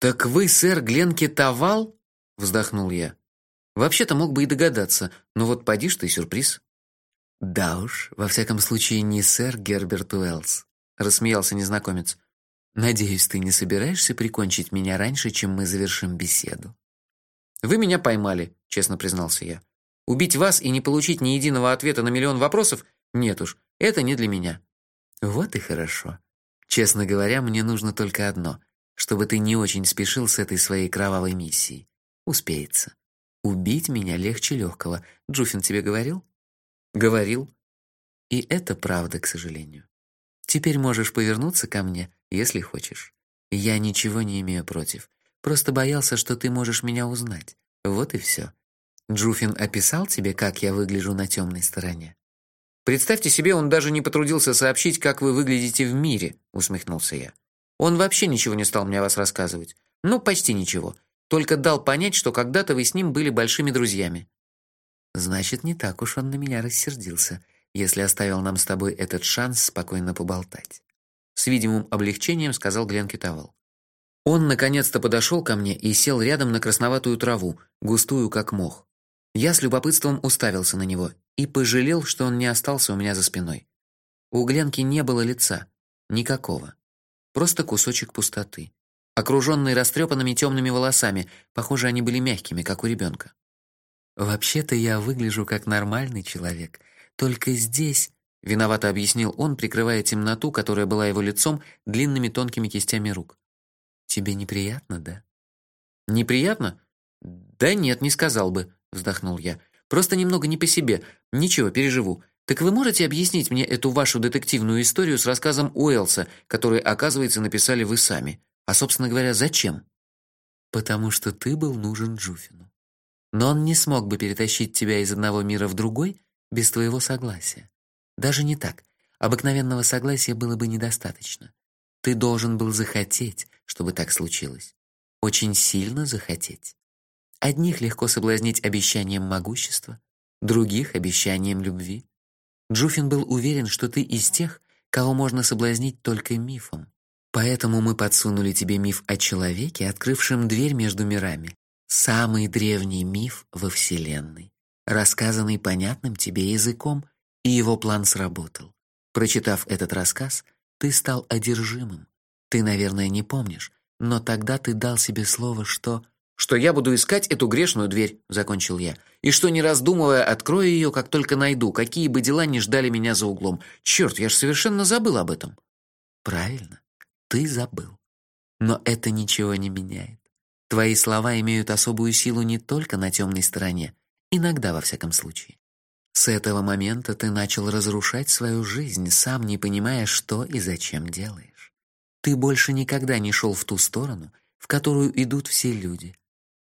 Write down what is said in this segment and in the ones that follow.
Так вы сэр Гленки Тавал? вздохнул я. Вообще-то мог бы и догадаться, но вот поди ж ты сюрприз. Да уж, во всяком случае не сэр Герберт Уэллс, рассмеялся незнакомец. Надеюсь, ты не собираешься прикончить меня раньше, чем мы завершим беседу. Вы меня поймали, честно признался я. Убить вас и не получить ни единого ответа на миллион вопросов? Нет уж, это не для меня. Вот и хорошо. Честно говоря, мне нужно только одно, чтобы ты не очень спешил с этой своей кровавой миссией. Успеется. Убить меня легче легкого. Джуфин тебе говорил? Говорил. И это правда, к сожалению. Теперь можешь повернуться ко мне, если хочешь. Я ничего не имею против. Просто боялся, что ты можешь меня узнать. Вот и все. Джуфин описал тебе, как я выгляжу на темной стороне. Представьте себе, он даже не потрудился сообщить, как вы выглядите в мире, усмехнулся я. Он вообще ничего не стал мне о вас рассказывать. Ну, почти ничего. Только дал понять, что когда-то вы с ним были большими друзьями. Значит, не так уж он на меня рассердился, если оставил нам с тобой этот шанс спокойно поболтать. С видимым облегчением сказал Глен Китавал. Он наконец-то подошел ко мне и сел рядом на красноватую траву, густую как мох. Я с любопытством уставился на него и пожалел, что он не остался у меня за спиной. У Гленки не было лица, никакого. Просто кусочек пустоты, окруженный растрепанными темными волосами, похоже, они были мягкими, как у ребенка. Вообще-то я выгляжу как нормальный человек, только здесь, виновато объяснил он, прикрывая темноту, которая была его лицом, длинными тонкими кистями рук. Тебе неприятно, да? Неприятно? Да нет, не сказал бы, вздохнул я. Просто немного не по себе. Ничего, переживу. Так вы можете объяснить мне эту вашу детективную историю с рассказом Уэлса, который, оказывается, написали вы сами? А собственно говоря, зачем? Потому что ты был нужен Джуфину. Но он не смог бы перетащить тебя из одного мира в другой без твоего согласия. Даже не так. Обыкновенного согласия было бы недостаточно. Ты должен был захотеть, чтобы так случилось. Очень сильно захотеть. Одних легко соблазнить обещанием могущества, других обещанием любви. Джуфин был уверен, что ты из тех, кого можно соблазнить только мифом. Поэтому мы подсунули тебе миф о человеке, открывшем дверь между мирами. Самый древний миф во вселенной, рассказанный понятным тебе языком, и его план сработал. Прочитав этот рассказ, ты стал одержимым. Ты, наверное, не помнишь, но тогда ты дал себе слово, что что я буду искать эту грешную дверь, закончил я. И что не раздумывая, открою ее, как только найду, какие бы дела ни ждали меня за углом. Черт, я ж совершенно забыл об этом. Правильно. Ты забыл. Но это ничего не меняет. Твои слова имеют особую силу не только на темной стороне, иногда во всяком случае. С этого момента ты начал разрушать свою жизнь, сам не понимая, что и зачем делаешь. Ты больше никогда не шел в ту сторону, в которую идут все люди.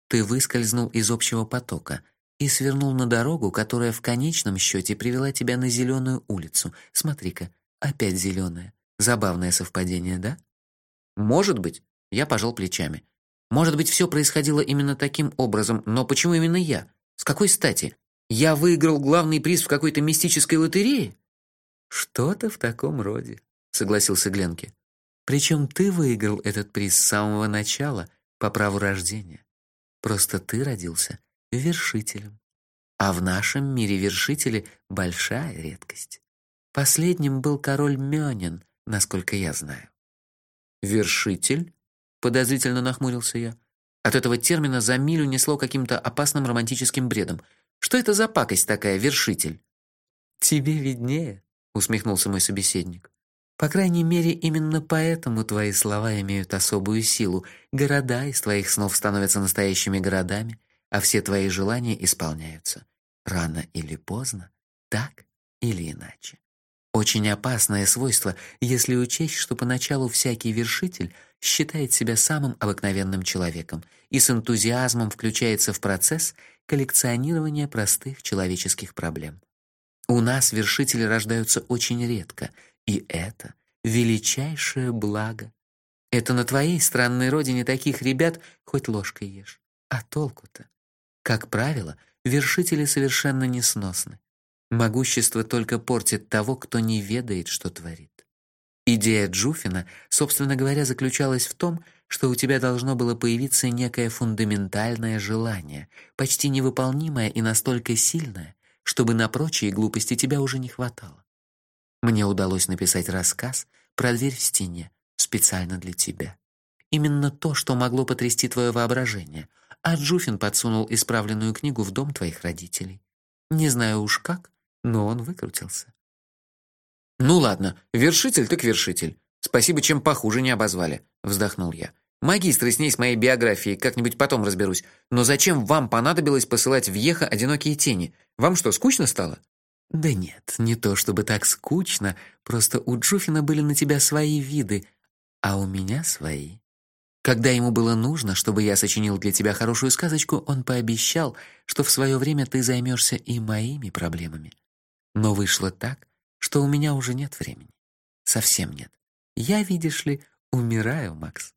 Ты выскользнул из общего потока и свернул на дорогу, которая в конечном счете привела тебя на зеленую улицу. Смотри-ка, опять зеленая. Забавное совпадение, да? Может быть, я пожал плечами. Может быть, все происходило именно таким образом, но почему именно я? С какой стати? Я выиграл главный приз в какой-то мистической лотерее? Что-то в таком роде, согласился Гленки. Причем ты выиграл этот приз с самого начала по праву рождения. Просто ты родился вершителем. А в нашем мире вершители большая редкость. Последним был король Мёнин, насколько я знаю. Вершитель? подозрительно нахмурился я. От этого термина за милю несло каким-то опасным романтическим бредом. Что это за пакость такая, вершитель? Тебе виднее, усмехнулся мой собеседник. По крайней мере, именно поэтому твои слова имеют особую силу. Города из твоих снов становятся настоящими городами, а все твои желания исполняются. Рано или поздно, так или иначе. Очень опасное свойство, если учесть, что поначалу всякий вершитель считает себя самым обыкновенным человеком и с энтузиазмом включается в процесс коллекционирования простых человеческих проблем. У нас вершители рождаются очень редко, и это величайшее благо. Это на твоей странной родине таких ребят хоть ложкой ешь. А толку-то? Как правило, вершители совершенно несносны. Могущество только портит того, кто не ведает, что творит. Идея Джуфина, собственно говоря, заключалась в том, что у тебя должно было появиться некое фундаментальное желание, почти невыполнимое и настолько сильное, чтобы на прочие глупости тебя уже не хватало. Мне удалось написать рассказ про дверь в стене специально для тебя. Именно то, что могло потрясти твое воображение. А Джуфин подсунул исправленную книгу в дом твоих родителей. Не знаю уж как, но он выкрутился. Ну ладно, вершитель так вершитель. Спасибо, чем похуже не обозвали, вздохнул я. Магистры с ней с моей биографией как-нибудь потом разберусь. Но зачем вам понадобилось посылать в Еха одинокие тени? Вам что, скучно стало? Да нет, не то чтобы так скучно, просто у Джуфина были на тебя свои виды, а у меня свои. Когда ему было нужно, чтобы я сочинил для тебя хорошую сказочку, он пообещал, что в свое время ты займешься и моими проблемами. Но вышло так, что у меня уже нет времени. Совсем нет. Я, видишь ли, умираю, Макс.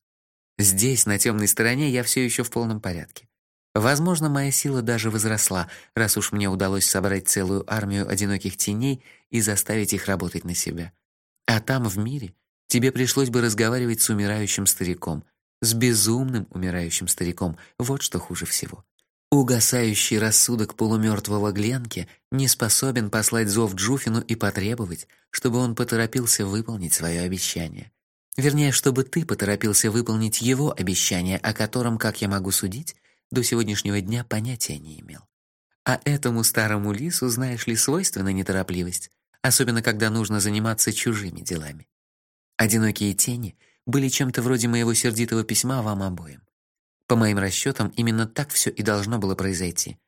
Здесь, на темной стороне, я все еще в полном порядке. Возможно, моя сила даже возросла, раз уж мне удалось собрать целую армию одиноких теней и заставить их работать на себя. А там в мире тебе пришлось бы разговаривать с умирающим стариком, с безумным умирающим стариком. Вот что хуже всего. Угасающий рассудок полумертвого Гленки не способен послать зов Джуфину и потребовать, чтобы он поторопился выполнить свое обещание. Вернее, чтобы ты поторопился выполнить его обещание, о котором, как я могу судить, до сегодняшнего дня понятия не имел. А этому старому лису, знаешь ли, свойственна неторопливость, особенно когда нужно заниматься чужими делами. Одинокие тени были чем-то вроде моего сердитого письма вам обоим. По моим расчетам, именно так все и должно было произойти.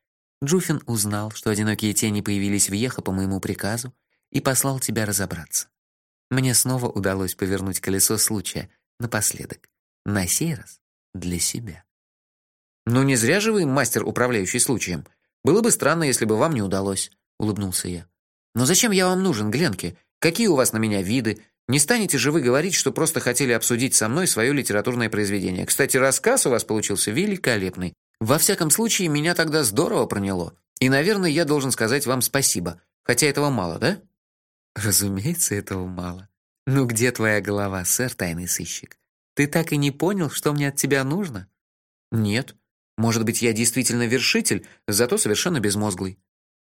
Джуфин узнал, что одинокие тени появились в Ехо по моему приказу и послал тебя разобраться. Мне снова удалось повернуть колесо случая напоследок. На сей раз для себя. «Ну не зря же вы мастер, управляющий случаем. Было бы странно, если бы вам не удалось», — улыбнулся я. «Но зачем я вам нужен, Гленки? Какие у вас на меня виды? Не станете же вы говорить, что просто хотели обсудить со мной свое литературное произведение. Кстати, рассказ у вас получился великолепный. Во всяком случае, меня тогда здорово проняло. И, наверное, я должен сказать вам спасибо. Хотя этого мало, да?» «Разумеется, этого мало. Ну где твоя голова, сэр, тайный сыщик? Ты так и не понял, что мне от тебя нужно?» «Нет», может быть, я действительно вершитель, зато совершенно безмозглый.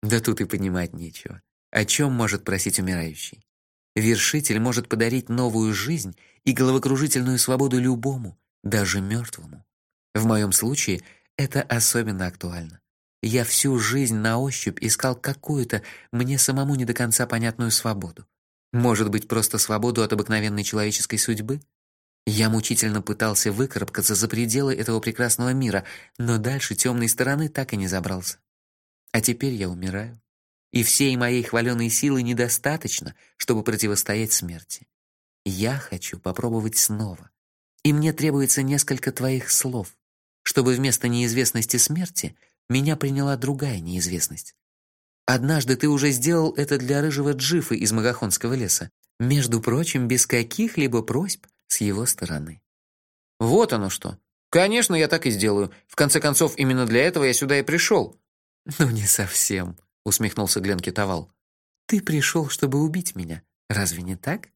Да тут и понимать нечего. О чем может просить умирающий? Вершитель может подарить новую жизнь и головокружительную свободу любому, даже мертвому. В моем случае это особенно актуально. Я всю жизнь на ощупь искал какую-то мне самому не до конца понятную свободу. Может быть, просто свободу от обыкновенной человеческой судьбы? Я мучительно пытался выкарабкаться за пределы этого прекрасного мира, но дальше темной стороны так и не забрался. А теперь я умираю, и всей моей хваленой силы недостаточно, чтобы противостоять смерти. Я хочу попробовать снова. И мне требуется несколько твоих слов, чтобы вместо неизвестности смерти меня приняла другая неизвестность. Однажды ты уже сделал это для рыжего джифа из Магахонского леса, между прочим, без каких-либо просьб с его стороны. Вот оно что. Конечно, я так и сделаю. В конце концов, именно для этого я сюда и пришел. Ну не совсем, усмехнулся Гленки Тавал. Ты пришел, чтобы убить меня. Разве не так?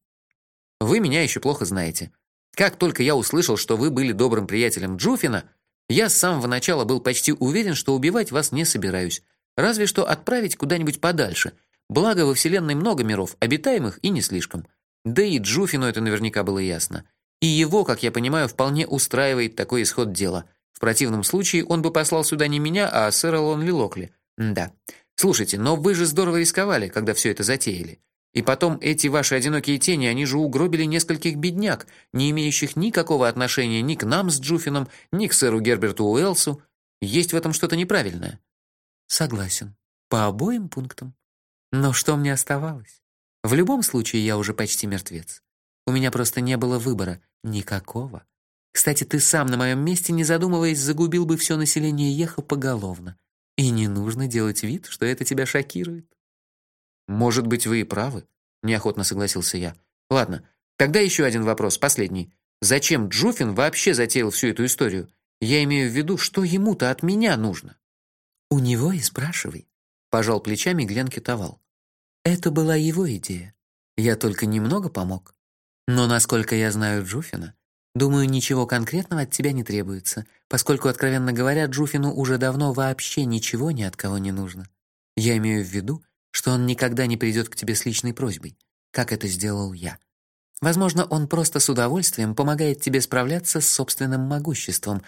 Вы меня еще плохо знаете. Как только я услышал, что вы были добрым приятелем Джуфина, я с самого начала был почти уверен, что убивать вас не собираюсь, разве что отправить куда-нибудь подальше. Благо во вселенной много миров, обитаемых и не слишком. Да и Джуфину это наверняка было ясно. И его, как я понимаю, вполне устраивает такой исход дела. В противном случае он бы послал сюда не меня, а сэра Лонли Локли. Да. Слушайте, но вы же здорово рисковали, когда все это затеяли. И потом эти ваши одинокие тени, они же угробили нескольких бедняк, не имеющих никакого отношения ни к нам с Джуфином, ни к сэру Герберту Уэлсу. Есть в этом что-то неправильное. Согласен. По обоим пунктам. Но что мне оставалось? В любом случае я уже почти мертвец. У меня просто не было выбора никакого. Кстати, ты сам на моем месте, не задумываясь, загубил бы все население Еха поголовно. И не нужно делать вид, что это тебя шокирует. Может быть, вы и правы, неохотно согласился я. Ладно, тогда еще один вопрос, последний. Зачем Джуфин вообще затеял всю эту историю? Я имею в виду, что ему-то от меня нужно. У него и спрашивай, пожал плечами Глен Китовал. Это была его идея. Я только немного помог. Но насколько я знаю Джуфина, думаю, ничего конкретного от тебя не требуется, поскольку, откровенно говоря, Джуфину уже давно вообще ничего ни от кого не нужно. Я имею в виду, что он никогда не придет к тебе с личной просьбой, как это сделал я. Возможно, он просто с удовольствием помогает тебе справляться с собственным могуществом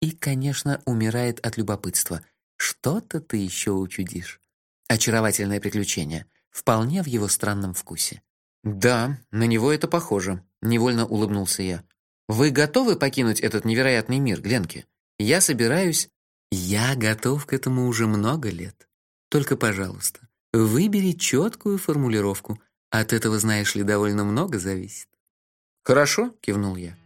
и, конечно, умирает от любопытства. Что-то ты еще учудишь. Очаровательное приключение, вполне в его странном вкусе. Да, на него это похоже, невольно улыбнулся я. Вы готовы покинуть этот невероятный мир, Гленки? Я собираюсь Я готов к этому уже много лет. Только, пожалуйста, выбери четкую формулировку. От этого, знаешь ли, довольно много зависит. Хорошо, кивнул я.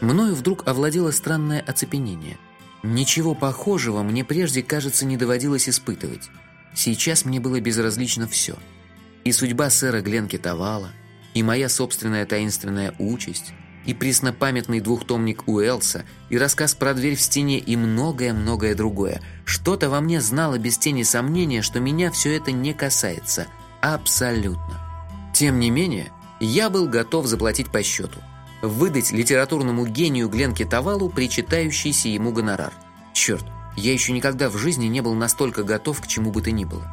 Мною вдруг овладело странное оцепенение. Ничего похожего мне прежде, кажется, не доводилось испытывать. Сейчас мне было безразлично все: И судьба сэра Гленки Тавала, и моя собственная таинственная участь, и преснопамятный двухтомник Уэлса, и рассказ про дверь в стене, и многое-многое другое. Что-то во мне знало без тени сомнения, что меня все это не касается. Абсолютно. Тем не менее, я был готов заплатить по счету выдать литературному гению Гленке Тавалу причитающийся ему гонорар. Черт, я еще никогда в жизни не был настолько готов к чему бы то ни было.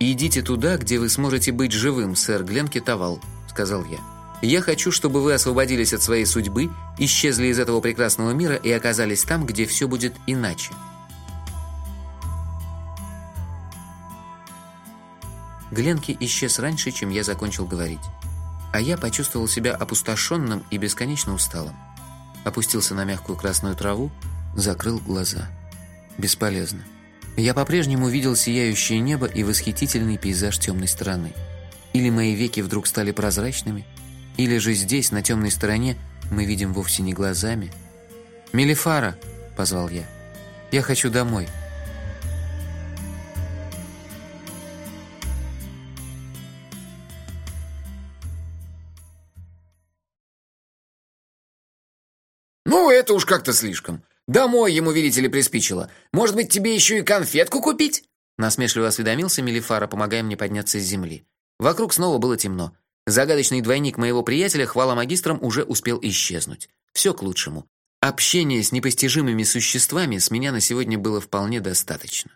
«Идите туда, где вы сможете быть живым, сэр Гленки Тавал», — сказал я. «Я хочу, чтобы вы освободились от своей судьбы, исчезли из этого прекрасного мира и оказались там, где все будет иначе». Гленки исчез раньше, чем я закончил говорить. А я почувствовал себя опустошенным и бесконечно усталым. Опустился на мягкую красную траву, закрыл глаза. Бесполезно. Я по-прежнему видел сияющее небо и восхитительный пейзаж темной стороны. Или мои веки вдруг стали прозрачными, или же здесь, на темной стороне, мы видим вовсе не глазами. «Мелифара!» — позвал я. «Я хочу домой». Это уж как-то слишком. Домой ему, видите ли, приспичило. Может быть, тебе еще и конфетку купить?» Насмешливо осведомился Мелифара, помогая мне подняться с земли. Вокруг снова было темно. Загадочный двойник моего приятеля, хвала магистрам, уже успел исчезнуть. Все к лучшему. Общение с непостижимыми существами с меня на сегодня было вполне достаточно.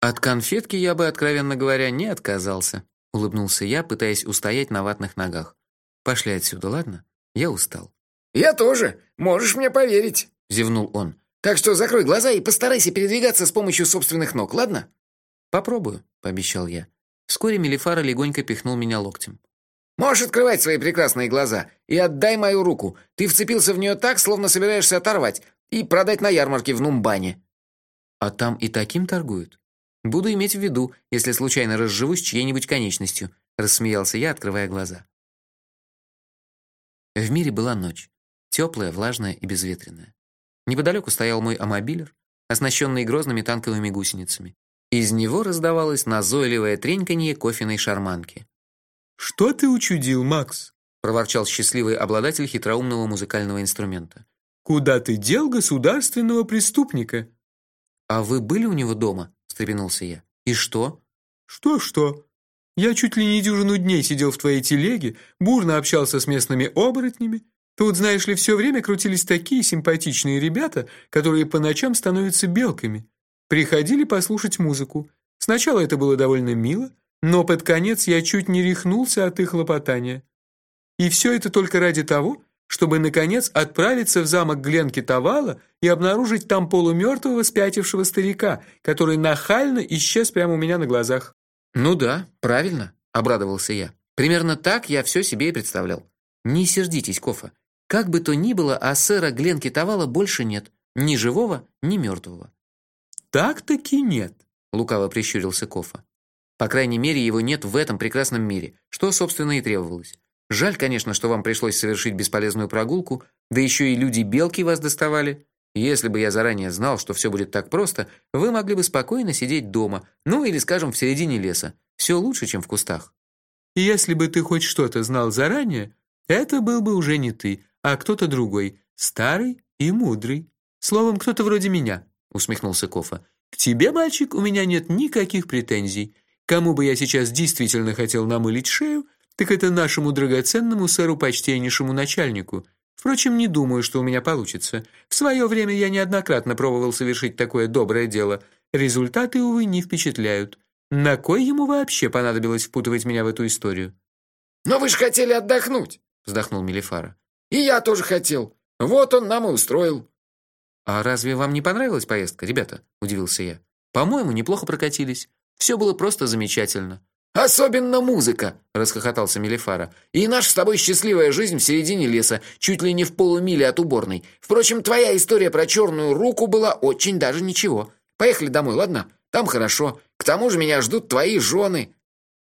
От конфетки я бы, откровенно говоря, не отказался, улыбнулся я, пытаясь устоять на ватных ногах. Пошли отсюда, ладно? Я устал. «Я тоже. Можешь мне поверить», — зевнул он. «Так что закрой глаза и постарайся передвигаться с помощью собственных ног, ладно?» «Попробую», — пообещал я. Вскоре Мелифара легонько пихнул меня локтем. «Можешь открывать свои прекрасные глаза и отдай мою руку. Ты вцепился в нее так, словно собираешься оторвать и продать на ярмарке в Нумбане». «А там и таким торгуют? Буду иметь в виду, если случайно разживусь чьей-нибудь конечностью», — рассмеялся я, открывая глаза. В мире была ночь теплая, влажная и безветренная. Неподалеку стоял мой амобилер, оснащенный грозными танковыми гусеницами. Из него раздавалось назойливое треньканье кофейной шарманки. «Что ты учудил, Макс?» – проворчал счастливый обладатель хитроумного музыкального инструмента. «Куда ты дел государственного преступника?» «А вы были у него дома?» – встрепенулся я. «И что?» «Что-что? Я чуть ли не дюжину дней сидел в твоей телеге, бурно общался с местными оборотнями, Тут, знаешь ли, все время крутились такие симпатичные ребята, которые по ночам становятся белками. Приходили послушать музыку. Сначала это было довольно мило, но под конец я чуть не рехнулся от их лопотания. И все это только ради того, чтобы наконец отправиться в замок Гленки Тавала и обнаружить там полумертвого спятившего старика, который нахально исчез прямо у меня на глазах. Ну да, правильно, обрадовался я. Примерно так я все себе и представлял. Не сердитесь, Кофа. Как бы то ни было, а сэра Гленки Тавала больше нет, ни живого, ни мертвого. Так-таки нет, лукаво прищурился Кофа. По крайней мере, его нет в этом прекрасном мире, что собственно и требовалось. Жаль, конечно, что вам пришлось совершить бесполезную прогулку, да еще и люди-белки вас доставали. Если бы я заранее знал, что все будет так просто, вы могли бы спокойно сидеть дома, ну или, скажем, в середине леса. Все лучше, чем в кустах. Если бы ты хоть что-то знал заранее, это был бы уже не ты, а кто-то другой, старый и мудрый. Словом, кто-то вроде меня, усмехнулся Кофа. К тебе, мальчик, у меня нет никаких претензий. Кому бы я сейчас действительно хотел намылить шею, так это нашему драгоценному сэру почтеннейшему начальнику. Впрочем, не думаю, что у меня получится. В свое время я неоднократно пробовал совершить такое доброе дело. Результаты увы не впечатляют. На кой ему вообще понадобилось впутывать меня в эту историю? Но вы же хотели отдохнуть, вздохнул Мелифара. И я тоже хотел. Вот он нам и устроил. А разве вам не понравилась поездка, ребята? удивился я. По-моему, неплохо прокатились. Все было просто замечательно. Особенно музыка, расхохотался Мелифара. И наша с тобой счастливая жизнь в середине леса, чуть ли не в полумиле от уборной. Впрочем, твоя история про черную руку была очень даже ничего. Поехали домой, ладно? Там хорошо. К тому же меня ждут твои жены.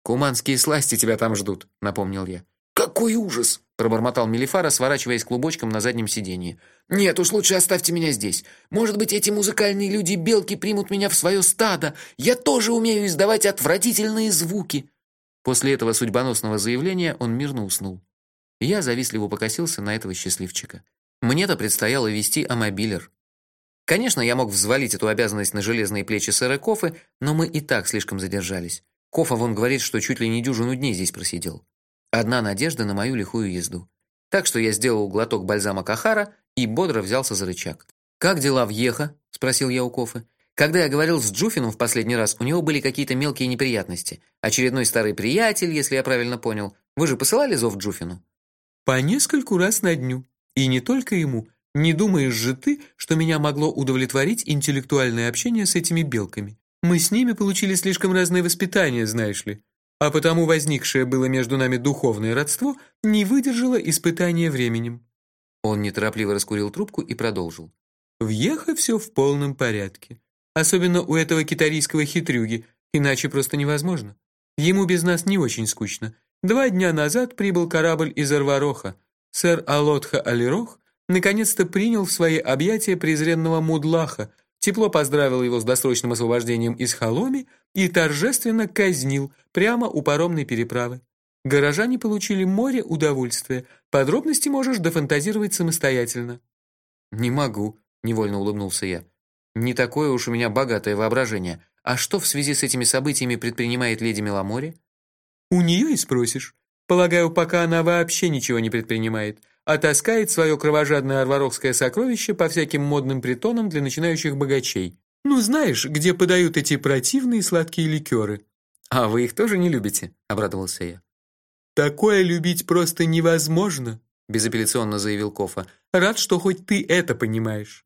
Куманские сласти тебя там ждут, напомнил я. Какой ужас, пробормотал Мелифара, сворачиваясь клубочком на заднем сиденье. Нет, уж лучше оставьте меня здесь. Может быть, эти музыкальные люди-белки примут меня в свое стадо. Я тоже умею издавать отвратительные звуки. После этого судьбоносного заявления он мирно уснул. Я завистливо покосился на этого счастливчика. Мне-то предстояло вести амобилер. Конечно, я мог взвалить эту обязанность на железные плечи сэра Кофы, но мы и так слишком задержались. Кофа вон говорит, что чуть ли не дюжину дней здесь просидел. Одна надежда на мою лихую езду. Так что я сделал глоток бальзама Кахара и бодро взялся за рычаг. Как дела в Еха? спросил я у Кофы. Когда я говорил с Джуфином в последний раз, у него были какие-то мелкие неприятности. Очередной старый приятель, если я правильно понял. Вы же посылали зов Джуфину? По нескольку раз на дню. И не только ему. Не думаешь же ты, что меня могло удовлетворить интеллектуальное общение с этими белками? Мы с ними получили слишком разное воспитание, знаешь ли а потому возникшее было между нами духовное родство не выдержало испытания временем. Он неторопливо раскурил трубку и продолжил. В Ехе все в полном порядке. Особенно у этого китарийского хитрюги, иначе просто невозможно. Ему без нас не очень скучно. Два дня назад прибыл корабль из Арвароха. Сэр Алотха Алирох наконец-то принял в свои объятия презренного Мудлаха, тепло поздравил его с досрочным освобождением из Халоми и торжественно казнил прямо у паромной переправы. Горожане получили море удовольствия. Подробности можешь дофантазировать самостоятельно. Не могу, невольно улыбнулся я. Не такое уж у меня богатое воображение. А что в связи с этими событиями предпринимает леди Меламори? У нее и спросишь. Полагаю, пока она вообще ничего не предпринимает а таскает свое кровожадное арварокское сокровище по всяким модным притонам для начинающих богачей. Ну, знаешь, где подают эти противные сладкие ликеры. А вы их тоже не любите, обрадовался я. Такое любить просто невозможно, безапелляционно заявил Кофа. Рад, что хоть ты это понимаешь.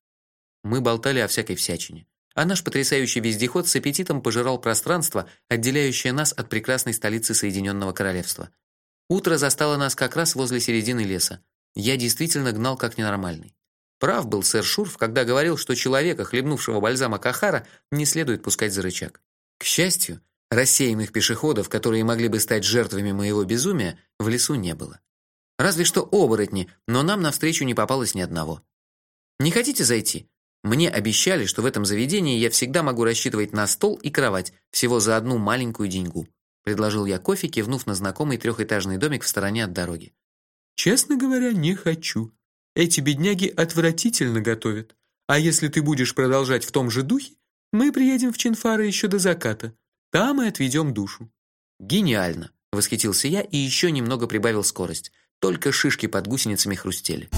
Мы болтали о всякой всячине. А наш потрясающий вездеход с аппетитом пожирал пространство, отделяющее нас от прекрасной столицы Соединенного Королевства. Утро застало нас как раз возле середины леса. Я действительно гнал как ненормальный. Прав был сэр Шурф, когда говорил, что человека, хлебнувшего бальзама Кахара, не следует пускать за рычаг. К счастью, рассеянных пешеходов, которые могли бы стать жертвами моего безумия, в лесу не было. Разве что оборотни, но нам навстречу не попалось ни одного. Не хотите зайти? Мне обещали, что в этом заведении я всегда могу рассчитывать на стол и кровать всего за одну маленькую деньгу, предложил я кофе, кивнув на знакомый трехэтажный домик в стороне от дороги. Честно говоря, не хочу. Эти бедняги отвратительно готовят. А если ты будешь продолжать в том же духе, мы приедем в Чинфары еще до заката. Там и отведем душу. Гениально, восхитился я и еще немного прибавил скорость. Только шишки под гусеницами хрустели.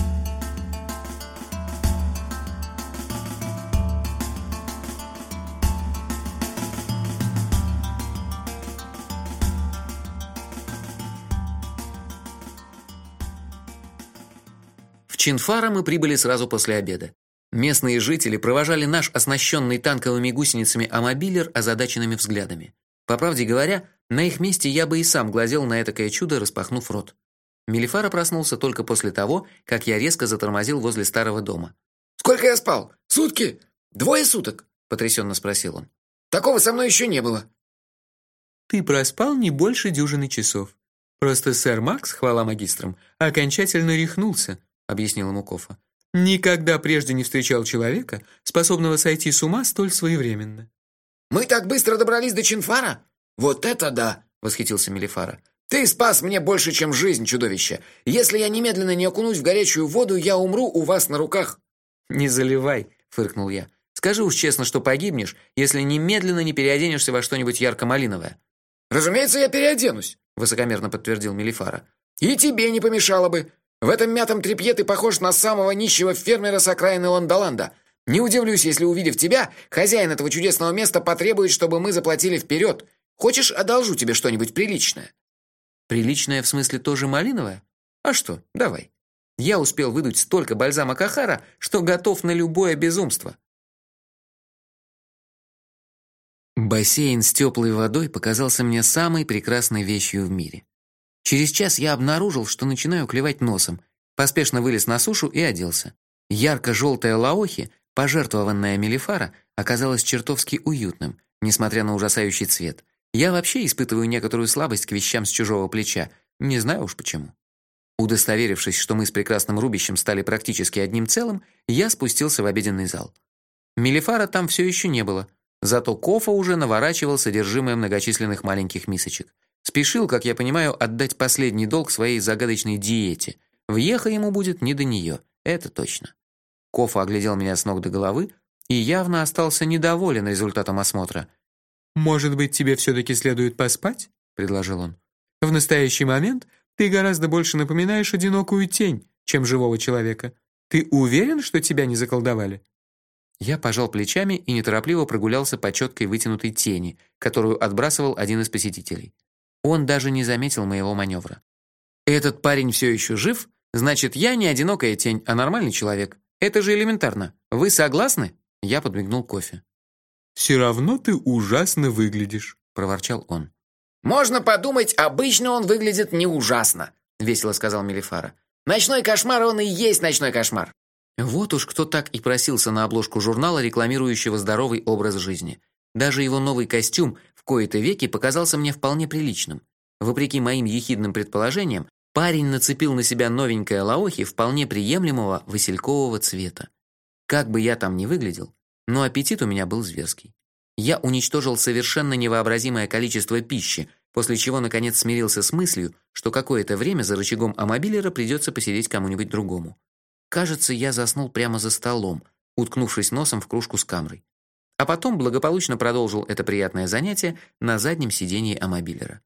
Чинфара мы прибыли сразу после обеда. Местные жители провожали наш оснащенный танковыми гусеницами амобилер озадаченными взглядами. По правде говоря, на их месте я бы и сам глазел на этакое чудо, распахнув рот. Мелифара проснулся только после того, как я резко затормозил возле старого дома. Сколько я спал? Сутки? Двое суток? потрясенно спросил он. Такого со мной еще не было. Ты проспал не больше дюжины часов. Просто сэр Макс, хвала магистрам, окончательно рехнулся объяснил ему Кофа. Никогда прежде не встречал человека, способного сойти с ума столь своевременно. Мы так быстро добрались до Чинфара? Вот это да, восхитился Мелифара. Ты спас мне больше, чем жизнь, чудовище. Если я немедленно не окунусь в горячую воду, я умру у вас на руках. Не заливай, фыркнул я. Скажи уж честно, что погибнешь, если немедленно не переоденешься во что-нибудь ярко-малиновое. Разумеется, я переоденусь, высокомерно подтвердил Мелифара. И тебе не помешало бы. В этом мятом тряпье ты похож на самого нищего фермера с окраины Ландоланда. Не удивлюсь, если увидев тебя, хозяин этого чудесного места потребует, чтобы мы заплатили вперед. Хочешь, одолжу тебе что-нибудь приличное? Приличное в смысле тоже малиновое? А что? Давай. Я успел выдуть столько бальзама Кахара, что готов на любое безумство. Бассейн с теплой водой показался мне самой прекрасной вещью в мире. Через час я обнаружил, что начинаю клевать носом. Поспешно вылез на сушу и оделся. ярко желтая лаохи, пожертвованная Мелифара, оказалась чертовски уютным, несмотря на ужасающий цвет. Я вообще испытываю некоторую слабость к вещам с чужого плеча, не знаю уж почему. Удостоверившись, что мы с прекрасным рубищем стали практически одним целым, я спустился в обеденный зал. Мелифара там все еще не было. Зато Кофа уже наворачивал содержимое многочисленных маленьких мисочек. Спешил, как я понимаю, отдать последний долг своей загадочной диете. В Ехо ему будет не до нее, это точно. Кофа оглядел меня с ног до головы и явно остался недоволен результатом осмотра. Может быть, тебе все таки следует поспать? предложил он. В настоящий момент ты гораздо больше напоминаешь одинокую тень, чем живого человека. Ты уверен, что тебя не заколдовали? Я пожал плечами и неторопливо прогулялся по четкой вытянутой тени, которую отбрасывал один из посетителей. Он даже не заметил моего маневра. Этот парень все еще жив, значит, я не одинокая тень, а нормальный человек. Это же элементарно. Вы согласны? Я подмигнул кофе. «Все равно ты ужасно выглядишь, проворчал он. Можно подумать, обычно он выглядит не ужасно, весело сказал Мелифара. Ночной кошмар он и есть ночной кошмар. Вот уж кто так и просился на обложку журнала, рекламирующего здоровый образ жизни. Даже его новый костюм кои-то веки показался мне вполне приличным. Вопреки моим ехидным предположениям, парень нацепил на себя новенькое лаохи вполне приемлемого василькового цвета. Как бы я там ни выглядел, но аппетит у меня был зверский. Я уничтожил совершенно невообразимое количество пищи, после чего наконец смирился с мыслью, что какое-то время за рычагом амобилера придется посидеть кому-нибудь другому. Кажется, я заснул прямо за столом, уткнувшись носом в кружку с камрой. А потом благополучно продолжил это приятное занятие на заднем сиденье амобилера.